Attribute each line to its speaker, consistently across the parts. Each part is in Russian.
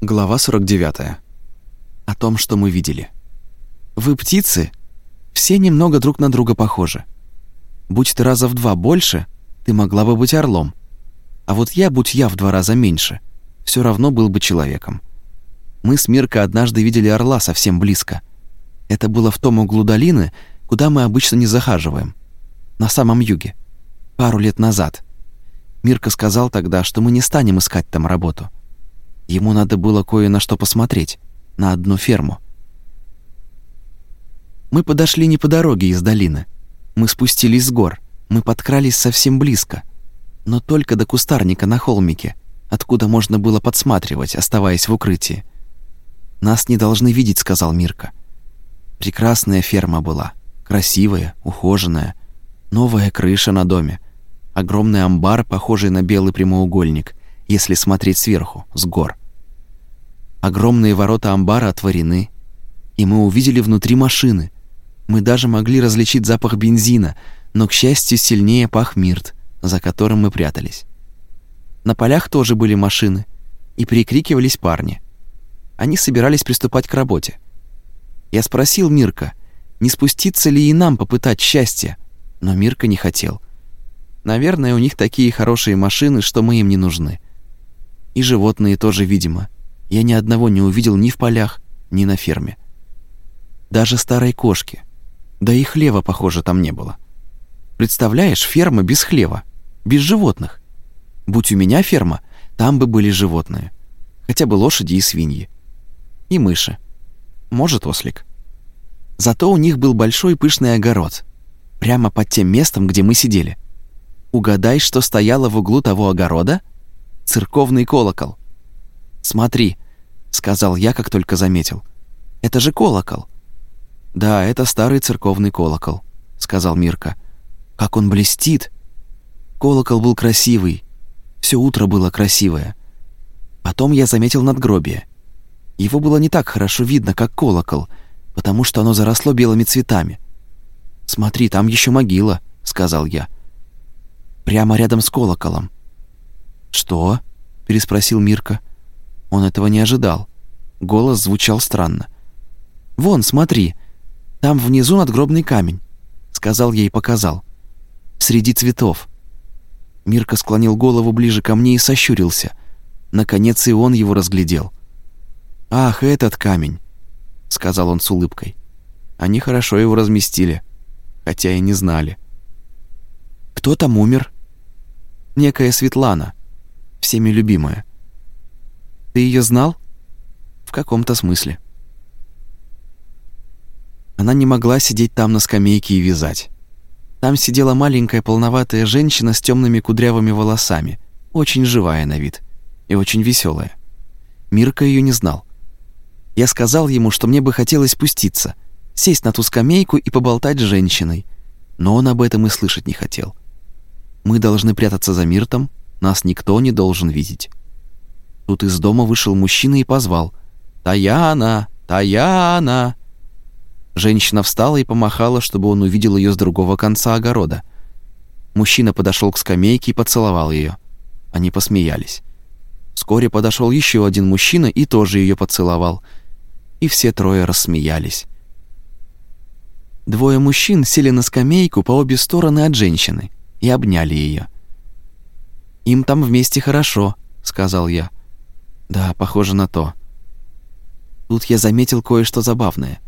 Speaker 1: Глава 49. О том, что мы видели. Вы птицы, все немного друг на друга похожи. Будь ты раза в два больше, ты могла бы быть орлом. А вот я, будь я в два раза меньше, все равно был бы человеком. Мы с Миркой однажды видели орла совсем близко. Это было в том углу долины, куда мы обычно не захаживаем. На самом юге. Пару лет назад. Мирка сказал тогда, что мы не станем искать там работу. Ему надо было кое на что посмотреть, на одну ферму. Мы подошли не по дороге из долины. Мы спустились с гор. Мы подкрались совсем близко, но только до кустарника на холмике, откуда можно было подсматривать, оставаясь в укрытии. Нас не должны видеть, сказал Мирка. Прекрасная ферма была, красивая, ухоженная, новая крыша на доме, огромный амбар, похожий на белый прямоугольник, если смотреть сверху, с гор. Огромные ворота амбара отворены, и мы увидели внутри машины. Мы даже могли различить запах бензина, но, к счастью, сильнее пах мирт, за которым мы прятались. На полях тоже были машины, и прикрикивались парни. Они собирались приступать к работе. Я спросил Мирка, не спуститься ли и нам попытать счастье, но Мирка не хотел. Наверное, у них такие хорошие машины, что мы им не нужны. И животные тоже, видимо. Я ни одного не увидел ни в полях, ни на ферме. Даже старой кошки. Да и хлева, похоже, там не было. Представляешь, ферма без хлева, без животных. Будь у меня ферма, там бы были животные. Хотя бы лошади и свиньи. И мыши. Может, ослик. Зато у них был большой пышный огород. Прямо под тем местом, где мы сидели. Угадай, что стояло в углу того огорода? церковный колокол. Смотри, сказал я, как только заметил. Это же колокол. Да, это старый церковный колокол, сказал Мирка. Как он блестит. Колокол был красивый. Все утро было красивое. Потом я заметил надгробие. Его было не так хорошо видно, как колокол, потому что оно заросло белыми цветами. Смотри, там еще могила, сказал я. Прямо рядом с колоколом. «Что?» — переспросил Мирка. Он этого не ожидал. Голос звучал странно. «Вон, смотри, там внизу надгробный камень», — сказал я и показал. «Среди цветов». Мирка склонил голову ближе ко мне и сощурился. Наконец и он его разглядел. «Ах, этот камень», — сказал он с улыбкой. Они хорошо его разместили, хотя и не знали. «Кто там умер?» «Некая Светлана всеми любимая. Ты ее знал? В каком-то смысле. Она не могла сидеть там на скамейке и вязать. Там сидела маленькая полноватая женщина с темными кудрявыми волосами, очень живая на вид и очень веселая. Мирка ее не знал. Я сказал ему, что мне бы хотелось спуститься, сесть на ту скамейку и поболтать с женщиной, но он об этом и слышать не хотел. Мы должны прятаться за Миртом, нас никто не должен видеть. Тут из дома вышел мужчина и позвал «Таяна! Таяна!» Женщина встала и помахала, чтобы он увидел ее с другого конца огорода. Мужчина подошел к скамейке и поцеловал ее. Они посмеялись. Вскоре подошел еще один мужчина и тоже ее поцеловал. И все трое рассмеялись. Двое мужчин сели на скамейку по обе стороны от женщины и обняли ее. Им там вместе хорошо, сказал я. Да, похоже на то. Тут я заметил кое-что забавное.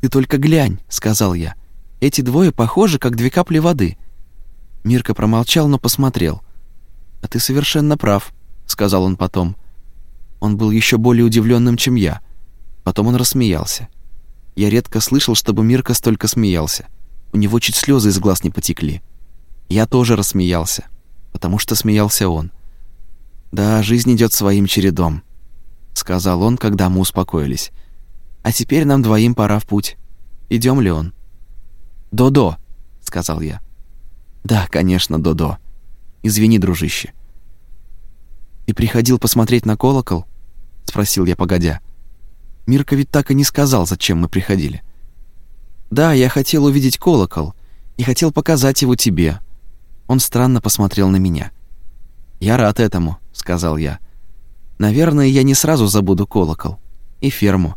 Speaker 1: Ты только глянь, сказал я. Эти двое похожи, как две капли воды. Мирка промолчал, но посмотрел. А ты совершенно прав, сказал он потом. Он был еще более удивленным, чем я. Потом он рассмеялся. Я редко слышал, чтобы Мирка столько смеялся. У него чуть слезы из глаз не потекли. Я тоже рассмеялся потому что смеялся он. «Да, жизнь идет своим чередом», — сказал он, когда мы успокоились. «А теперь нам двоим пора в путь. Идем ли он?» «Додо», — сказал я. «Да, конечно, Додо. Извини, дружище». «Ты приходил посмотреть на колокол?» — спросил я, погодя. Мирка ведь так и не сказал, зачем мы приходили. «Да, я хотел увидеть колокол и хотел показать его тебе, он странно посмотрел на меня. «Я рад этому», — сказал я. Наверное, я не сразу забуду колокол. И ферму.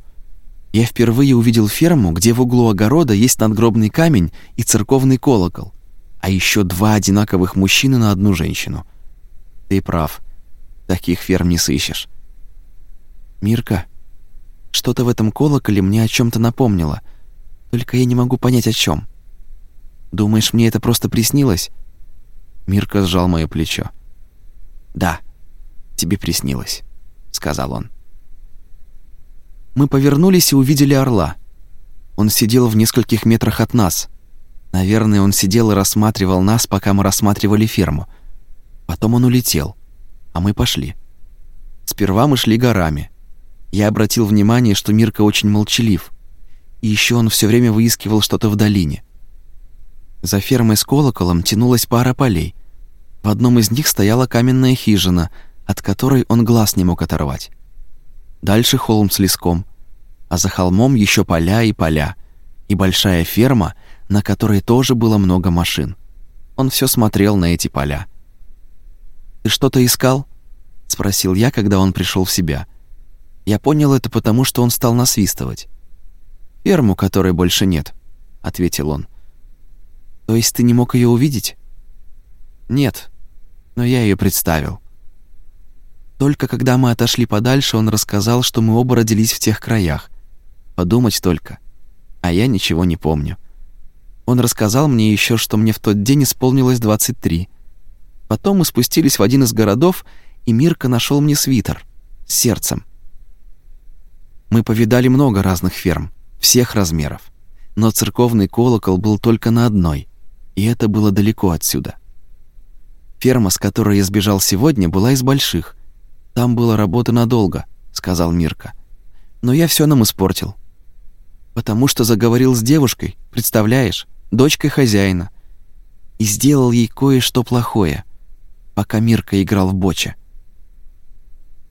Speaker 1: Я впервые увидел ферму, где в углу огорода есть надгробный камень и церковный колокол, а еще два одинаковых мужчины на одну женщину. Ты прав. Таких ферм не сыщешь. Мирка, что-то в этом колоколе мне о чем то напомнило. Только я не могу понять, о чем. Думаешь, мне это просто приснилось?» Мирка сжал моё плечо. «Да, тебе приснилось», — сказал он. Мы повернулись и увидели орла. Он сидел в нескольких метрах от нас. Наверное, он сидел и рассматривал нас, пока мы рассматривали ферму. Потом он улетел, а мы пошли. Сперва мы шли горами. Я обратил внимание, что Мирка очень молчалив. И еще он все время выискивал что-то в долине. За фермой с колоколом тянулась пара полей. В одном из них стояла каменная хижина, от которой он глаз не мог оторвать. Дальше холм с леском, а за холмом еще поля и поля, и большая ферма, на которой тоже было много машин. Он все смотрел на эти поля. «Ты что-то искал?» — спросил я, когда он пришел в себя. Я понял это потому, что он стал насвистывать. «Ферму, которой больше нет», — ответил он. То есть ты не мог ее увидеть? Нет, но я ее представил. Только когда мы отошли подальше, он рассказал, что мы оба родились в тех краях. Подумать только. А я ничего не помню. Он рассказал мне еще, что мне в тот день исполнилось 23. Потом мы спустились в один из городов, и Мирка нашел мне свитер с сердцем. Мы повидали много разных ферм, всех размеров, но церковный колокол был только на одной, и это было далеко отсюда. Ферма, с которой я сбежал сегодня, была из больших. Там было работы надолго, сказал Мирка. Но я все нам испортил. Потому что заговорил с девушкой, представляешь, дочкой хозяина. И сделал ей кое-что плохое, пока Мирка играл в боче.